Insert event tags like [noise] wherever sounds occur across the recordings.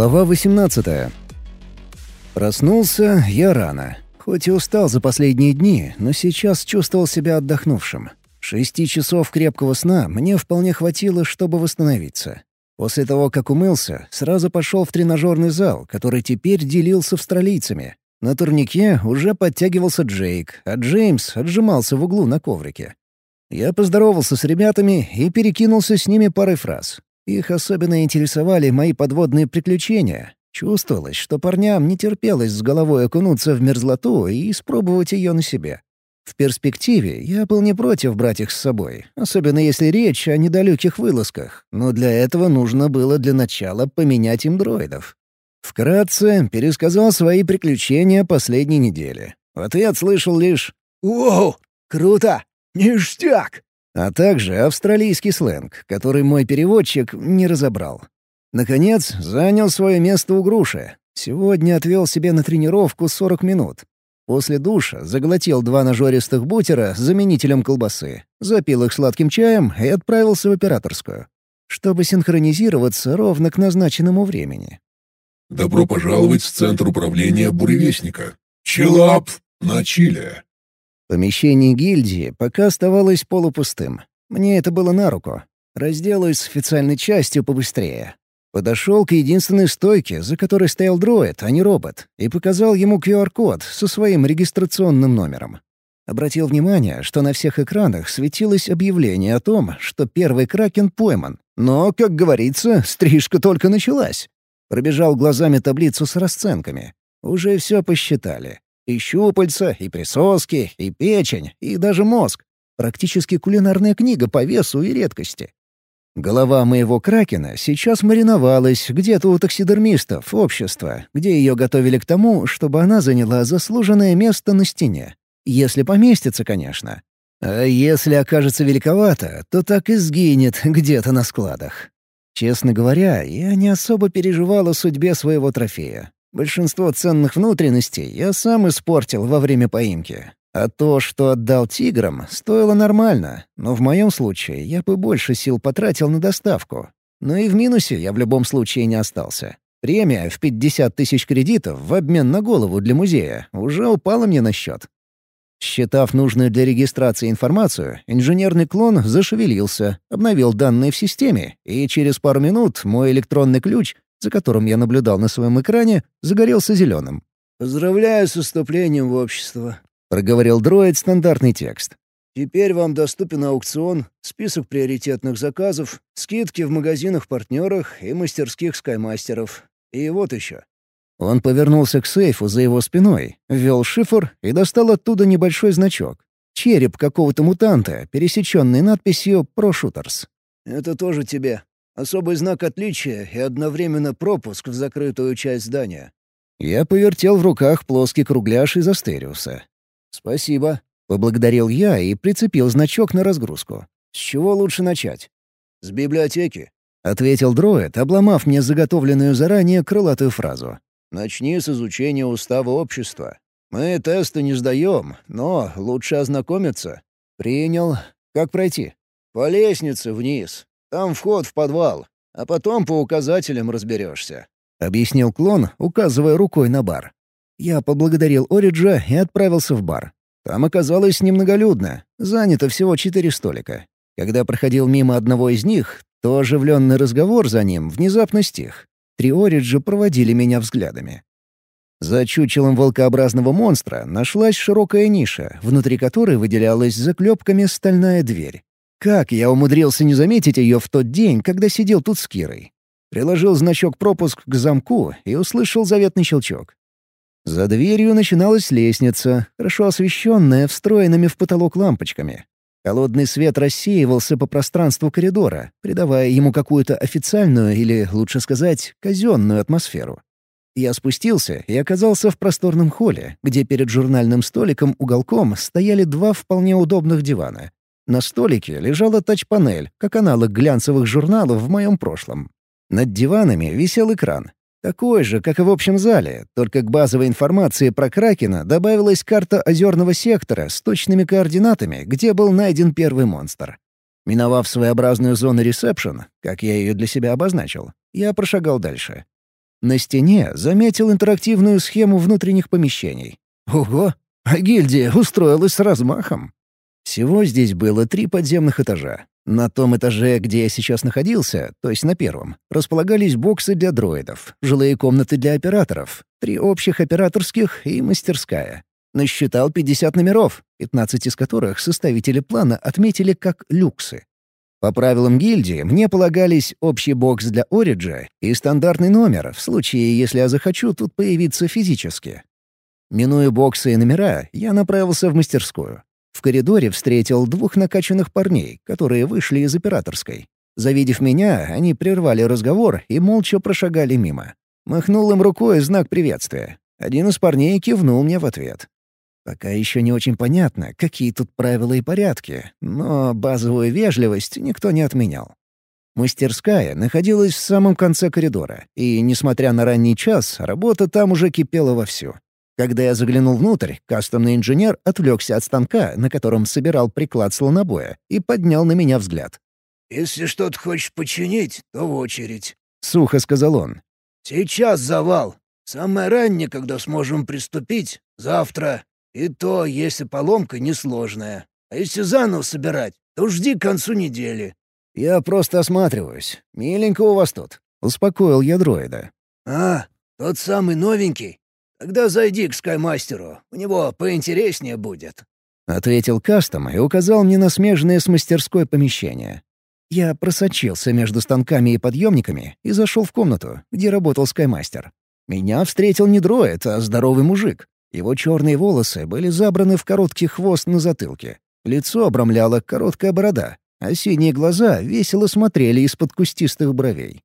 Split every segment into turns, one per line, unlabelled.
Глава 18 Проснулся я рано. Хоть и устал за последние дни, но сейчас чувствовал себя отдохнувшим. Шести часов крепкого сна мне вполне хватило, чтобы восстановиться. После того, как умылся, сразу пошел в тренажерный зал, который теперь делил с австралийцами. На турнике уже подтягивался Джейк, а Джеймс отжимался в углу на коврике. Я поздоровался с ребятами и перекинулся с ними парой фраз. Их особенно интересовали мои подводные приключения. Чувствовалось, что парням не терпелось с головой окунуться в мерзлоту и испробовать ее на себе. В перспективе я был не против брать их с собой, особенно если речь о недалеких вылазках, но для этого нужно было для начала поменять им дроидов. Вкратце пересказал свои приключения последней недели. В ответ слышал лишь «Воу! Круто! Ништяк!» А также австралийский сленг, который мой переводчик не разобрал. Наконец, занял свое место у груши. Сегодня отвел себе на тренировку 40 минут. После душа заглотил два нажористых бутера с заменителем колбасы, запил их сладким чаем и отправился в операторскую, чтобы синхронизироваться ровно к назначенному времени.
«Добро пожаловать в Центр управления Буревестника. Чилап на Чиле».
Помещение гильдии пока оставалось полупустым. Мне это было на руку. Разделаюсь с официальной частью побыстрее. Подошел к единственной стойке, за которой стоял дроид, а не робот, и показал ему QR-код со своим регистрационным номером. Обратил внимание, что на всех экранах светилось объявление о том, что первый кракен пойман. Но, как говорится, стрижка только началась. Пробежал глазами таблицу с расценками. Уже все посчитали. И щупальца, и присоски, и печень, и даже мозг. Практически кулинарная книга по весу и редкости. Голова моего кракена сейчас мариновалась где-то у таксидермистов общества, где ее готовили к тому, чтобы она заняла заслуженное место на стене. Если поместится, конечно. А если окажется великовато, то так и сгинет где-то на складах. Честно говоря, я не особо переживал о судьбе своего трофея. Большинство ценных внутренностей я сам испортил во время поимки. А то, что отдал тиграм, стоило нормально, но в моем случае я бы больше сил потратил на доставку. Но и в минусе я в любом случае не остался. Премия в 50 тысяч кредитов в обмен на голову для музея уже упала мне на счет. Считав нужную для регистрации информацию, инженерный клон зашевелился, обновил данные в системе, и через пару минут мой электронный ключ, за которым я наблюдал на своем экране, загорелся зеленым. «Поздравляю с вступлением в общество», — проговорил дроид стандартный текст. «Теперь вам доступен аукцион, список приоритетных заказов, скидки в магазинах-партнерах и мастерских скаймастеров. И вот еще». Он повернулся к сейфу за его спиной, ввел шифр и достал оттуда небольшой значок. Череп какого-то мутанта, пересеченный надписью «Прошутерс». «Это тоже тебе. Особый знак отличия и одновременно пропуск в закрытую часть здания». Я повертел в руках плоский кругляш из Астериуса. «Спасибо», — поблагодарил я и прицепил значок на разгрузку. «С чего лучше начать?» «С библиотеки», — ответил дроид, обломав мне заготовленную заранее крылатую фразу. «Начни с изучения устава общества. Мы тесты не сдаем, но лучше ознакомиться». «Принял. Как пройти?» «По лестнице вниз. Там вход в подвал. А потом по указателям разберешься», — объяснил клон, указывая рукой на бар. Я поблагодарил Ориджа и отправился в бар. Там оказалось немноголюдно, занято всего четыре столика. Когда проходил мимо одного из них, то оживленный разговор за ним внезапно стих. Три Ориджа проводили меня взглядами. За чучелом волкообразного монстра нашлась широкая ниша, внутри которой выделялась заклепками стальная дверь. Как я умудрился не заметить ее в тот день, когда сидел тут с Кирой? Приложил значок пропуск к замку и услышал заветный щелчок. За дверью начиналась лестница, хорошо освещенная встроенными в потолок лампочками. Холодный свет рассеивался по пространству коридора, придавая ему какую-то официальную или, лучше сказать, казенную атмосферу. Я спустился и оказался в просторном холле, где перед журнальным столиком уголком стояли два вполне удобных дивана. На столике лежала тач-панель, как аналог глянцевых журналов в моем прошлом. Над диванами висел экран, такой же, как и в общем зале, только к базовой информации про Кракена добавилась карта озерного сектора с точными координатами, где был найден первый монстр. Миновав своеобразную зону ресепшн, как я ее для себя обозначил, я прошагал дальше. На стене заметил интерактивную схему внутренних помещений. Ого! А гильдия устроилась с размахом. Всего здесь было три подземных этажа. На том этаже, где я сейчас находился, то есть на первом, располагались боксы для дроидов, жилые комнаты для операторов, три общих операторских и мастерская. Насчитал 50 номеров, 15 из которых составители плана отметили как люксы. По правилам гильдии мне полагались общий бокс для Ориджа и стандартный номер, в случае, если я захочу тут появиться физически. Минуя боксы и номера, я направился в мастерскую. В коридоре встретил двух накачанных парней, которые вышли из операторской. Завидев меня, они прервали разговор и молча прошагали мимо. Махнул им рукой знак приветствия. Один из парней кивнул мне в ответ. Пока еще не очень понятно, какие тут правила и порядки, но базовую вежливость никто не отменял. Мастерская находилась в самом конце коридора, и, несмотря на ранний час, работа там уже кипела вовсю. Когда я заглянул внутрь, кастомный инженер отвлекся от станка, на котором собирал приклад слонобоя, и поднял на меня взгляд.
«Если что-то хочешь починить, то в очередь», —
сухо сказал он.
«Сейчас завал. Самое раннее, когда сможем приступить, завтра. И то, если поломка несложная. А если заново собирать, то жди к концу недели».
«Я просто осматриваюсь. Миленько у вас тут», — успокоил я дроида.
«А, тот самый новенький? Тогда зайди к Скаймастеру, у него поинтереснее будет».
Ответил кастом и указал мне на смежное с мастерской помещение. Я просочился между станками и подъемниками и зашел в комнату, где работал Скаймастер. Меня встретил не дроид, а здоровый мужик. Его черные волосы были забраны в короткий хвост на затылке. Лицо обрамляла короткая борода, а синие глаза весело смотрели из-под кустистых бровей.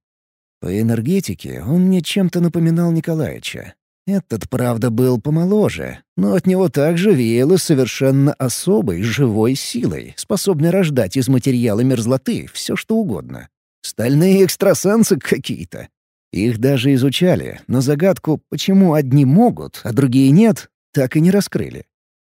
По энергетике он мне чем-то напоминал Николаевича, этот, правда, был помоложе, но от него также веяло совершенно особой живой силой, способной рождать из материала мерзлоты все что угодно. Стальные экстрасенсы какие-то. Их даже изучали, но загадку, почему одни могут, а другие нет, так и не раскрыли.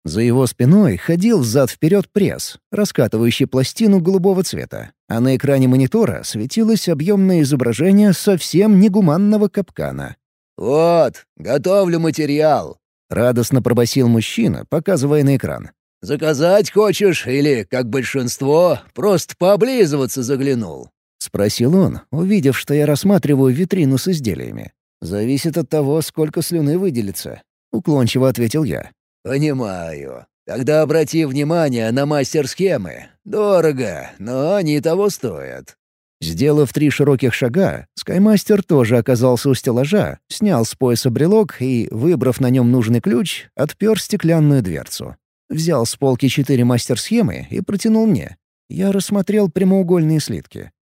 За его спиной ходил взад-вперед пресс, раскатывающий пластину голубого цвета, а на экране монитора светилось объемное изображение совсем негуманного капкана.
«Вот, готовлю материал», —
радостно пробасил мужчина, показывая на экран.
«Заказать хочешь или, как большинство, просто пооблизываться заглянул?»
— спросил он, увидев, что я рассматриваю витрину с изделиями. «Зависит от того, сколько слюны выделится», — уклончиво ответил я.
«Понимаю. Тогда обрати внимание на мастер-схемы. Дорого, но они того стоят.
Сделав три широких шага, Скаймастер тоже оказался у стеллажа, снял с пояса брелок и, выбрав на нем нужный ключ, отпер стеклянную дверцу. Взял с полки четыре мастер-схемы и протянул мне. Я рассмотрел прямоугольные слитки.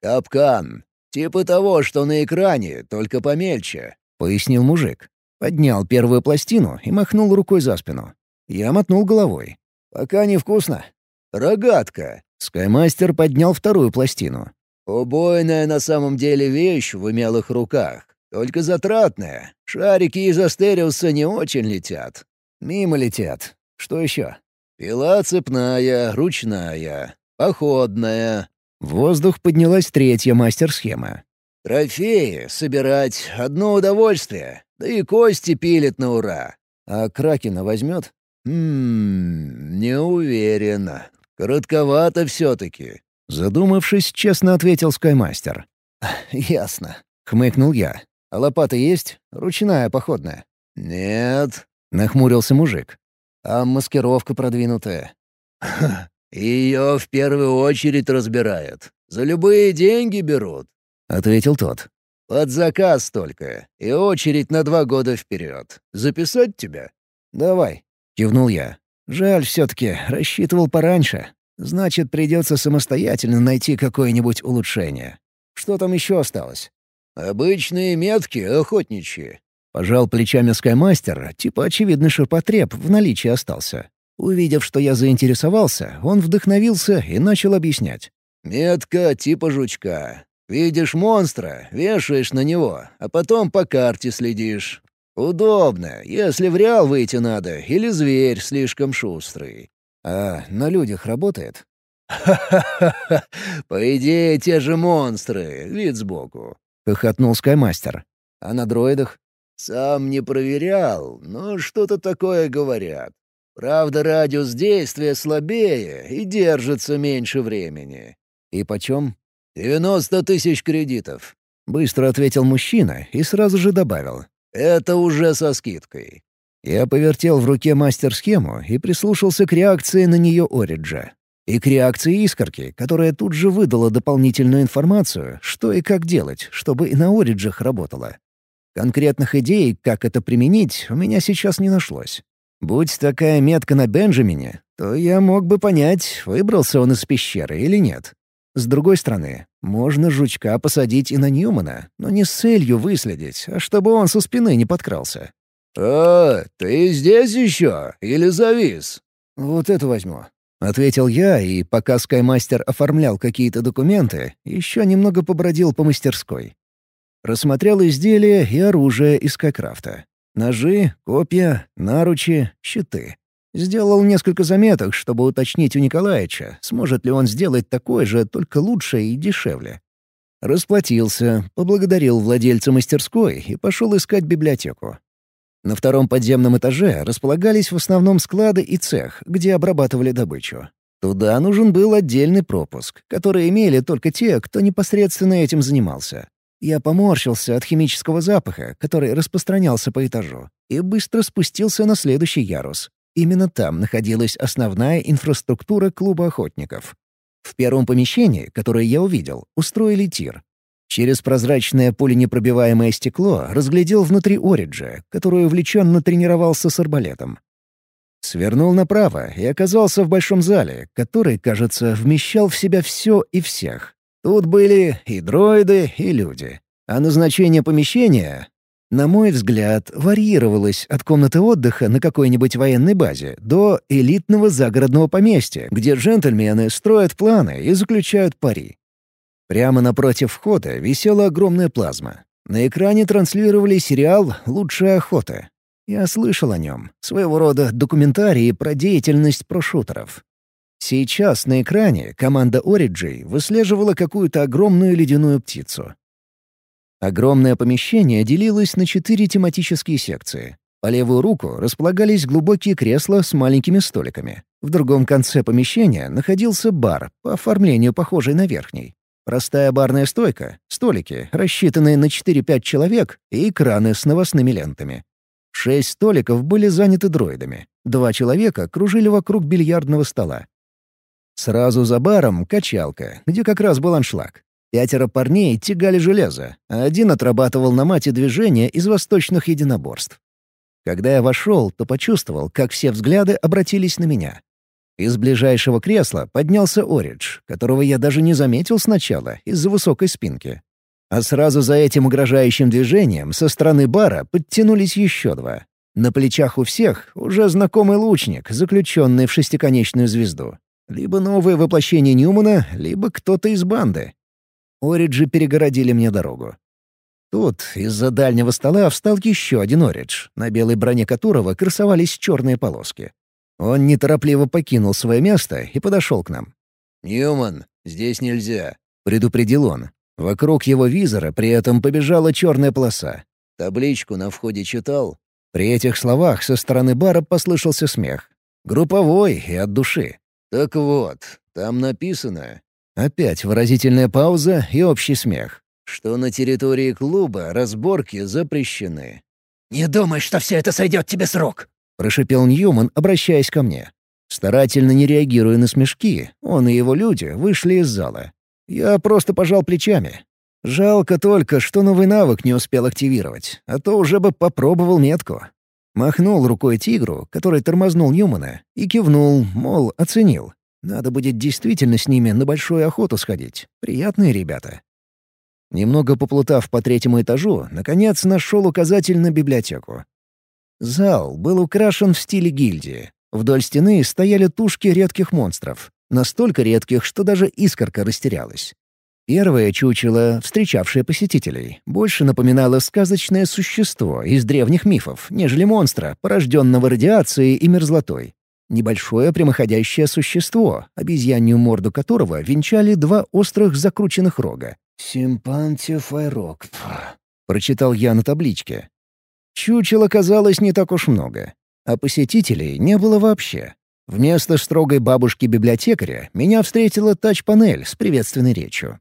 «Капкан. Типа того, что на экране, только помельче», —
пояснил мужик. Поднял первую пластину и махнул рукой за спину. Я мотнул головой. «Пока невкусно».
«Рогатка».
Скаймастер поднял вторую пластину.
Убойная на самом деле вещь в умелых руках, только затратная. Шарики из Астериуса не очень летят.
Мимо летят. Что еще?
Пила цепная, ручная, походная.
В воздух поднялась третья мастер-схема.
Трофеи собирать — одно удовольствие, да и кости пилит на ура.
А Кракена возьмет?
Ммм, не уверена. Коротковато все-таки.
Задумавшись, честно ответил Скаймастер. [laughs]
«Ясно», —
хмыкнул я. «А лопата есть? Ручная, походная?»
«Нет», —
нахмурился мужик. «А маскировка продвинутая?» [laughs]
«Ее в первую очередь разбирают. За любые деньги берут», —
ответил тот.
«Под заказ только, и очередь на два года вперед. Записать тебя?»
«Давай», — кивнул я. «Жаль все-таки, рассчитывал пораньше. Значит, придется самостоятельно найти какое-нибудь улучшение. Что там еще осталось?
«Обычные метки, охотничьи».
Пожал плечами Скаймастер, типа очевидный ширпотреб в наличии остался. Увидев, что я заинтересовался, он вдохновился и начал объяснять.
«Метка типа жучка. Видишь монстра, вешаешь на него, а потом по карте следишь. Удобно, если в реал выйти надо или зверь слишком шустрый.
А на людях работает?
«Ха-ха-ха! [laughs] По идее, те же монстры, вид сбоку», —
хохотнул Скаймастер.
А на дроидах? Сам не проверял, но что-то такое говорят. Правда, радиус действия слабее и держится меньше времени. И почем? «Девяносто тысяч кредитов», — быстро ответил мужчина и сразу же добавил. «Это уже со скидкой». Я повертел в руке мастер-схему и прислушался к реакции на нее Ориджа. И к реакции искорки, которая тут же выдала дополнительную информацию, что и как делать, чтобы и на Ориджах работало. Конкретных идей, как это применить, у меня сейчас не нашлось. Будь такая метка на Бенджамине, то я мог бы понять, выбрался он из пещеры или нет. С другой стороны, можно жучка посадить и на Ньюмана, но не с целью выследить, а чтобы он со спины не подкрался. «А, ты здесь еще? Или завис?» «Вот это возьму», — ответил я, и пока Скаймастер оформлял какие-то документы, еще немного побродил по мастерской. Рассмотрел изделия и оружие из Скайкрафта. Ножи, копья, наручи, щиты. Сделал несколько заметок, чтобы уточнить у Николаевича, сможет ли он сделать такое же, только лучше и дешевле. Расплатился, поблагодарил владельца мастерской и пошел искать библиотеку. На втором подземном этаже располагались в основном склады и цех, где обрабатывали добычу. Туда нужен был отдельный пропуск, который имели только те, кто непосредственно этим занимался. Я поморщился от химического запаха, который распространялся по этажу, и быстро спустился на следующий ярус. Именно там находилась основная инфраструктура клуба охотников. В первом помещении, которое я увидел, устроили тир. Через прозрачное пуленепробиваемое стекло разглядел внутри Ориджа, который увлеченно тренировался с арбалетом. Свернул направо и оказался в большом зале, который, кажется, вмещал в себя все и всех. Тут были и дроиды, и люди. А назначение помещения, на мой взгляд, варьировалось от комнаты отдыха на какой-нибудь военной базе до элитного загородного поместья, где джентльмены строят планы и заключают пари. Прямо напротив входа висела огромная плазма. На экране транслировали сериал «Лучшая охота». Я слышал о нем. Своего рода документарии про деятельность прошутеров. Сейчас на экране команда Ориджей выслеживала какую-то огромную ледяную птицу. Огромное помещение делилось на четыре тематические секции. По левую руку располагались глубокие кресла с маленькими столиками. В другом конце помещения находился бар, по оформлению похожий на верхний. Простая барная стойка, столики, рассчитанные на 4-5 человек, и экраны с новостными лентами. Шесть столиков были заняты дроидами. Два человека кружили вокруг бильярдного стола. Сразу за баром — качалка, где как раз был аншлаг. Пятеро парней тягали железо, а один отрабатывал на мате движения из восточных единоборств. Когда я вошел, то почувствовал, как все взгляды обратились на меня. Из ближайшего кресла поднялся Оридж, которого я даже не заметил сначала из-за высокой спинки. А сразу за этим угрожающим движением со стороны бара подтянулись еще два. На плечах у всех уже знакомый лучник, заключенный в шестиконечную звезду. Либо новое воплощение Ньюмана, либо кто-то из банды. Ориджи перегородили мне дорогу. Тут из-за дальнего стола встал еще один Оридж, на белой броне которого красовались черные полоски. Он неторопливо покинул свое место и подошел к нам. «Ньюман, здесь нельзя», — предупредил он. Вокруг его визора при этом побежала черная полоса. «Табличку на входе читал?» При этих словах со стороны бара послышался смех. Групповой и от души. «Так вот, там написано...» Опять выразительная пауза и общий смех. «Что на территории клуба разборки запрещены».
«Не думай, что все это сойдет тебе с рук!»
— прошипел Ньюман, обращаясь ко мне. Старательно не реагируя на смешки, он и его люди вышли из зала. Я просто пожал плечами. Жалко только, что новый навык не успел активировать, а то уже бы попробовал метку. Махнул рукой тигру, который тормознул Ньюмана, и кивнул, мол, оценил. Надо будет действительно с ними на большую охоту сходить. Приятные ребята. Немного поплутав по третьему этажу, наконец нашел указатель на библиотеку. Зал был украшен в стиле гильдии. Вдоль стены стояли тушки редких монстров. Настолько редких, что даже искорка растерялась. Первое чучело, встречавшее посетителей, больше напоминало сказочное существо из древних мифов, нежели монстра, порожденного радиацией и мерзлотой. Небольшое прямоходящее существо, обезьянью морду которого венчали два острых закрученных рога. «Симпантифайрок»,
прочитал я на табличке. Чучел оказалось не так уж много, а посетителей не было вообще. Вместо строгой бабушки-библиотекаря меня встретила тач-панель с приветственной речью.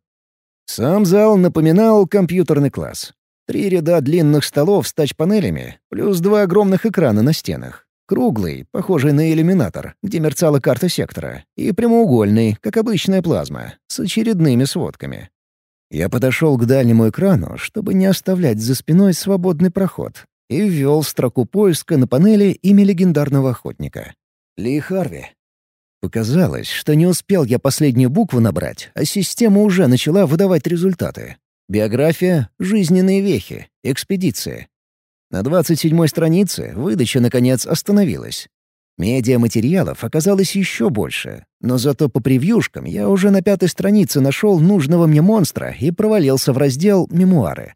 Сам зал напоминал компьютерный класс. Три ряда длинных столов с тач-панелями, плюс два огромных экрана на стенах. Круглый, похожий на иллюминатор, где мерцала карта сектора, и прямоугольный, как обычная плазма, с очередными сводками. Я подошел к дальнему экрану, чтобы не оставлять за спиной свободный проход, и ввел строку поиска на панели имя легендарного охотника. Ли Харви. Показалось, что не успел я последнюю букву набрать, а система уже начала выдавать результаты. Биография, жизненные вехи, экспедиция. На 27-й странице выдача, наконец, остановилась. Медиаматериалов оказалось еще больше, но зато по превьюшкам я уже на пятой странице нашел нужного мне монстра и провалился в раздел «Мемуары».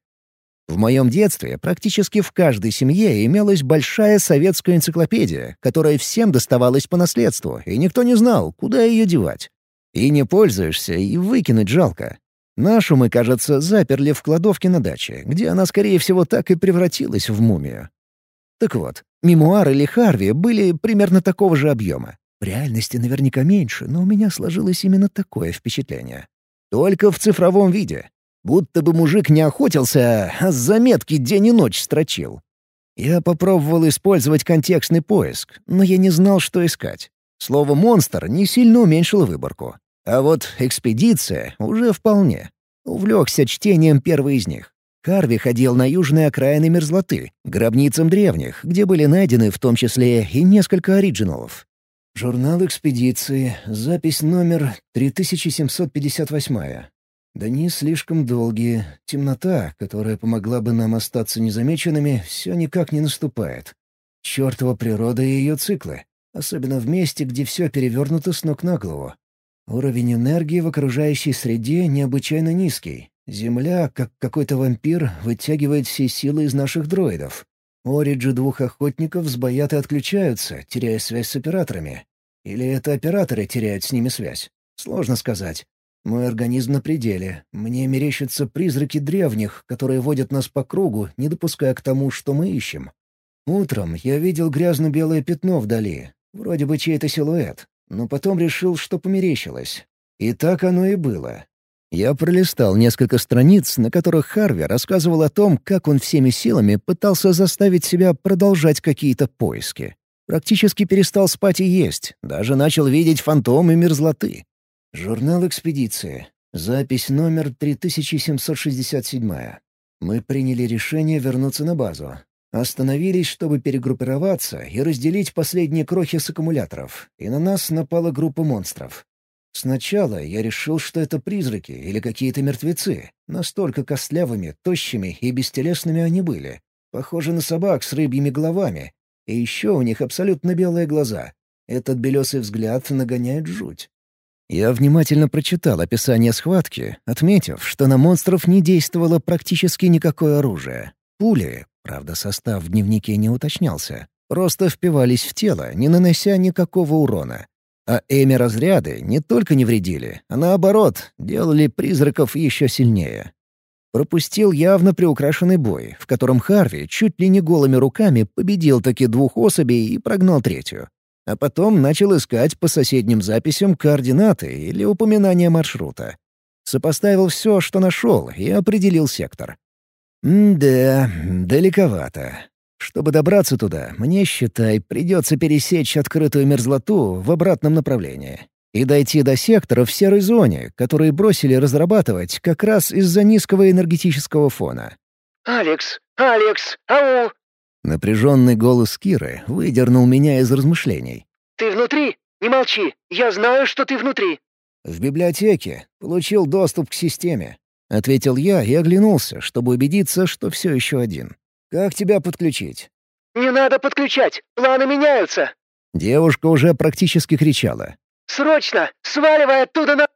В моем детстве практически в каждой семье имелась большая советская энциклопедия, которая всем доставалась по наследству, и никто не знал, куда ее девать. И не пользуешься, и выкинуть жалко. Нашу мы, кажется, заперли в кладовке на даче, где она, скорее всего, так и превратилась в мумию. Так вот, мемуары Ли Харви были примерно такого же объема. В реальности наверняка меньше, но у меня сложилось именно такое впечатление. Только в цифровом виде. Будто бы мужик не охотился, а заметки день и ночь строчил. Я попробовал использовать контекстный поиск, но я не знал, что искать. Слово «монстр» не сильно уменьшило выборку. А вот «экспедиция» уже вполне. Увлекся чтением первой из них. Харви ходил на южные окраины мерзлоты, гробницам древних, где были найдены в том числе и несколько оригиналов. Журнал экспедиции, запись номер 3758. Дни слишком долгие, темнота, которая помогла бы нам остаться незамеченными, все никак не наступает. Чёртова природа и ее циклы, особенно в месте, где все перевернуто с ног на голову. Уровень энергии в окружающей среде необычайно низкий. Земля, как какой-то вампир, вытягивает все силы из наших дроидов. Ориджи двух охотников сбоят и отключаются, теряя связь с операторами. Или это операторы теряют с ними связь? Сложно сказать. Мой организм на пределе. Мне мерещатся призраки древних, которые водят нас по кругу, не допуская к тому, что мы ищем. Утром я видел грязно-белое пятно вдали, вроде бы чей-то силуэт, но потом решил, что померещилось. И так оно и было. Я пролистал несколько страниц, на которых Харви рассказывал о том, как он всеми силами пытался заставить себя продолжать какие-то поиски. Практически перестал спать и есть, даже начал видеть фантомы мерзлоты. Журнал экспедиции. Запись номер 3767. Мы приняли решение вернуться на базу. Остановились, чтобы перегруппироваться и разделить последние крохи с аккумуляторов, и на нас напала группа монстров. Сначала я решил, что это призраки или какие-то мертвецы. Настолько костлявыми, тощими и бестелесными они были. Похожи на собак с рыбьими головами. И еще у них абсолютно белые глаза. Этот белесый взгляд нагоняет жуть. Я внимательно прочитал описание схватки, отметив, что на монстров не действовало практически никакое оружие. Пули, правда, состав в дневнике не уточнялся, просто впивались в тело, не нанося никакого урона. А эми-разряды не только не вредили, а наоборот, делали призраков еще сильнее. Пропустил явно приукрашенный бой, в котором Харви чуть ли не голыми руками победил таки двух особей и прогнал третью а потом начал искать по соседним записям координаты или упоминания маршрута. Сопоставил все, что нашел, и определил сектор. да, далековато. Чтобы добраться туда, мне, считай, придется пересечь открытую мерзлоту в обратном направлении и дойти до сектора в серой зоне, которые бросили разрабатывать как раз из-за низкого энергетического фона.
«Алекс! Алекс! Ау!
Напряженный голос Киры выдернул меня из размышлений.
«Ты внутри? Не молчи! Я знаю, что ты внутри!»
«В библиотеке. Получил доступ к системе», — ответил я и оглянулся, чтобы убедиться, что все еще один. «Как тебя подключить?»
«Не надо подключать! Планы меняются!»
Девушка уже практически кричала.
«Срочно! Сваливай оттуда на...»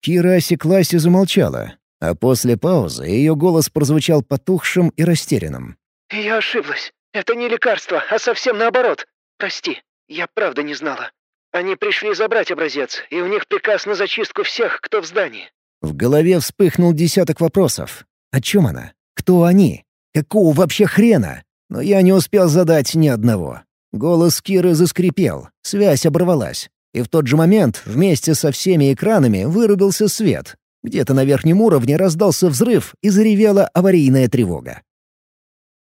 Кира осеклась и замолчала, а после паузы ее голос прозвучал потухшим и растерянным.
«Я ошиблась. Это не лекарство, а совсем наоборот. Прости, я правда не знала. Они пришли забрать образец, и у них приказ на зачистку всех, кто в здании».
В голове вспыхнул десяток вопросов. О чем она? Кто они? Какого вообще хрена? Но я не успел задать ни одного. Голос Киры заскрипел, связь оборвалась. И в тот же момент вместе со всеми экранами вырубился свет. Где-то на верхнем уровне раздался взрыв и заревела аварийная тревога.